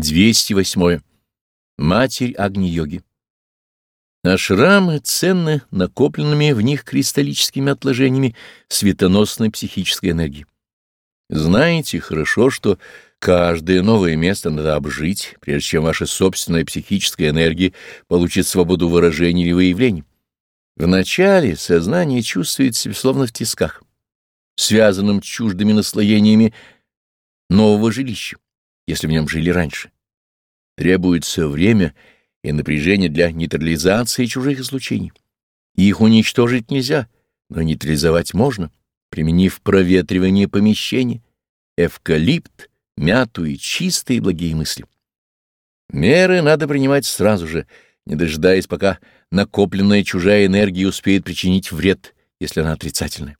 208. Матерь Агни-йоги. Ашрамы ценны накопленными в них кристаллическими отложениями светоносной психической энергии. Знаете хорошо, что каждое новое место надо обжить, прежде чем ваша собственная психическая энергия получит свободу выражения или выявления. Вначале сознание чувствует себя словно в тисках, связанным чуждыми наслоениями нового жилища если в нем жили раньше. Требуется время и напряжение для нейтрализации чужих излучений. Их уничтожить нельзя, но нейтрализовать можно, применив проветривание помещения, эвкалипт, мяту и чистые благие мысли. Меры надо принимать сразу же, не дожидаясь, пока накопленная чужая энергия успеет причинить вред, если она отрицательная.